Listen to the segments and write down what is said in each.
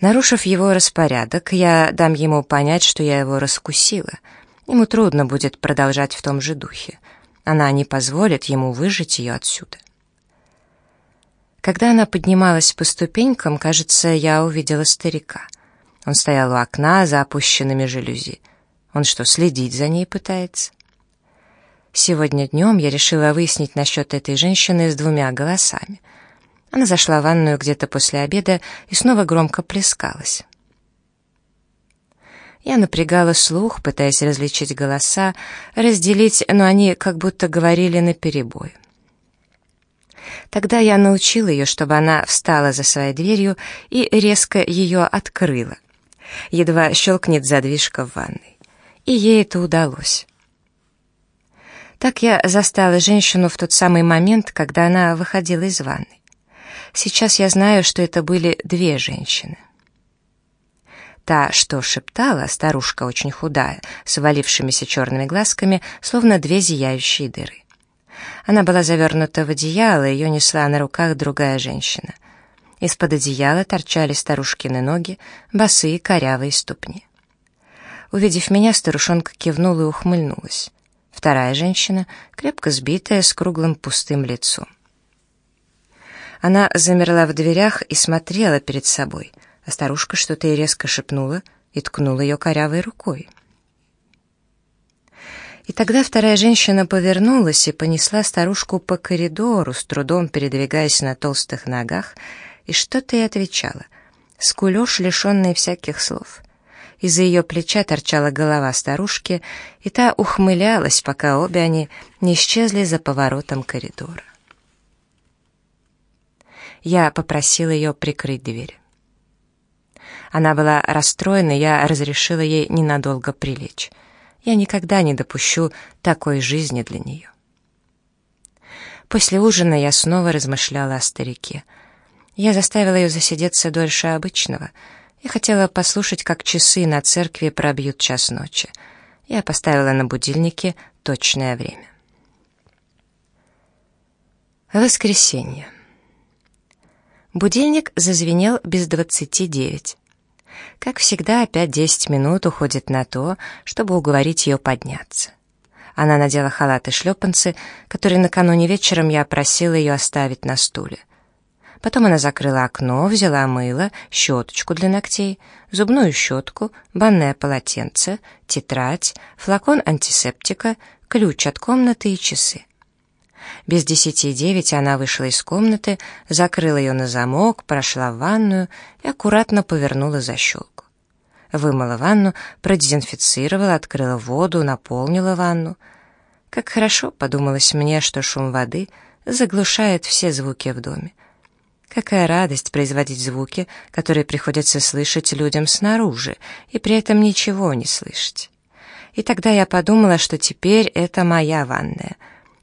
Нарушив его распорядок, я дам ему понять, что я его раскусила. Ему трудно будет продолжать в том же духе. Она не позволит ему выжить ее отсюда. Когда она поднималась по ступенькам, кажется, я увидела старика. Он стоял у окна за опущенными жалюзи. Он что, следить за ней пытается? Сегодня днем я решила выяснить насчет этой женщины с двумя голосами. Она зашла в ванную где-то после обеда и снова громко плескалась. Я напрягала слух, пытаясь различить голоса, разделить, но они как будто говорили наперебой. Тогда я научила ее, чтобы она встала за своей дверью и резко ее открыла. Едва щелкнет задвижка в ванной. И ей это удалось. Так я застала женщину в тот самый момент, когда она выходила из ванной. Сейчас я знаю, что это были две женщины. Та, что шептала, старушка очень худая, с валившимися черными глазками, словно две зияющие дыры. Она была завернута в одеяло, ее несла на руках другая женщина. Из-под одеяла торчали старушкины ноги, босые корявые ступни. Увидев меня, старушонка кивнула и ухмыльнулась. Вторая женщина, крепко сбитая, с круглым пустым лицом. Она замерла в дверях и смотрела перед собой, а старушка что-то ей резко шепнула и ткнула ее корявой рукой. И тогда вторая женщина повернулась и понесла старушку по коридору, с трудом передвигаясь на толстых ногах, и что-то ей отвечала. Скулеж, лишенный всяких слов. Из-за ее плеча торчала голова старушки, и та ухмылялась, пока обе они не исчезли за поворотом коридора. Я попросила ее прикрыть дверь. Она была расстроена, я разрешила ей ненадолго прилечь. Я никогда не допущу такой жизни для нее. После ужина я снова размышляла о старике. Я заставила ее засидеться дольше обычного — я хотела послушать, как часы на церкви пробьют час ночи. Я поставила на будильнике точное время. Воскресенье. Будильник зазвенел без двадцати девять. Как всегда, опять десять минут уходит на то, чтобы уговорить ее подняться. Она надела халат и шлепанцы, которые накануне вечером я просила ее оставить на стуле. Потом она закрыла окно, взяла мыло, щеточку для ногтей, зубную щетку, банное полотенце, тетрадь, флакон антисептика, ключ от комнаты и часы. Без десяти девять она вышла из комнаты, закрыла ее на замок, прошла в ванную и аккуратно повернула защелку. Вымыла ванну, продезинфицировала, открыла воду, наполнила ванну. Как хорошо, подумалось мне, что шум воды заглушает все звуки в доме. Какая радость производить звуки, которые приходится слышать людям снаружи, и при этом ничего не слышать. И тогда я подумала, что теперь это моя ванная.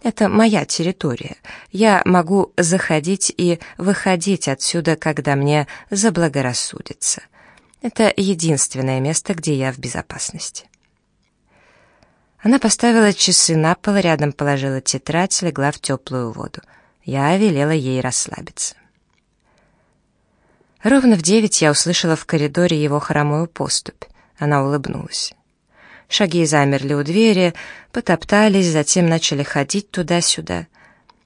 Это моя территория. Я могу заходить и выходить отсюда, когда мне заблагорассудится. Это единственное место, где я в безопасности. Она поставила часы на пол, рядом положила тетрадь, легла в теплую воду. Я велела ей расслабиться. Ровно в девять я услышала в коридоре его хромую поступь. Она улыбнулась. Шаги замерли у двери, потоптались, затем начали ходить туда-сюда.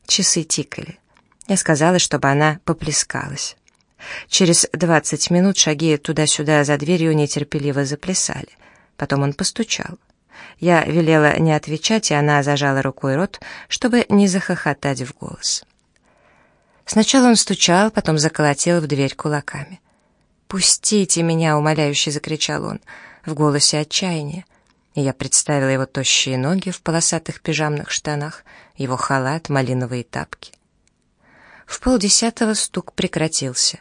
Часы тикали. Я сказала, чтобы она поплескалась. Через двадцать минут шаги туда-сюда за дверью нетерпеливо заплясали. Потом он постучал. Я велела не отвечать, и она зажала рукой рот, чтобы не захохотать в голос. Сначала он стучал, потом заколотил в дверь кулаками. «Пустите меня!» — умоляюще закричал он, в голосе отчаяния. И я представила его тощие ноги в полосатых пижамных штанах, его халат, малиновые тапки. В полдесятого стук прекратился.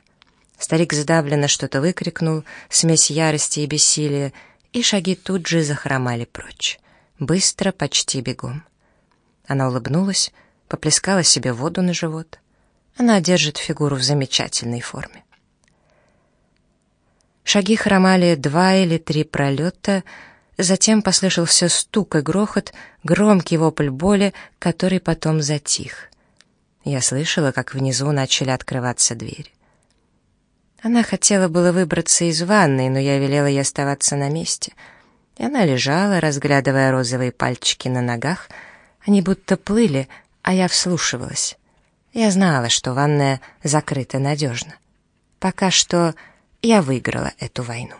Старик задавленно что-то выкрикнул, смесь ярости и бессилия, и шаги тут же захромали прочь. Быстро, почти бегом. Она улыбнулась, поплескала себе воду на живот — она держит фигуру в замечательной форме. Шаги хромали два или три пролета, затем послышался стук и грохот, громкий вопль боли, который потом затих. Я слышала, как внизу начали открываться двери. Она хотела было выбраться из ванной, но я велела ей оставаться на месте. И она лежала, разглядывая розовые пальчики на ногах. Они будто плыли, а я вслушивалась. Я знала, что ванная закрыта надежно. Пока что я выиграла эту войну.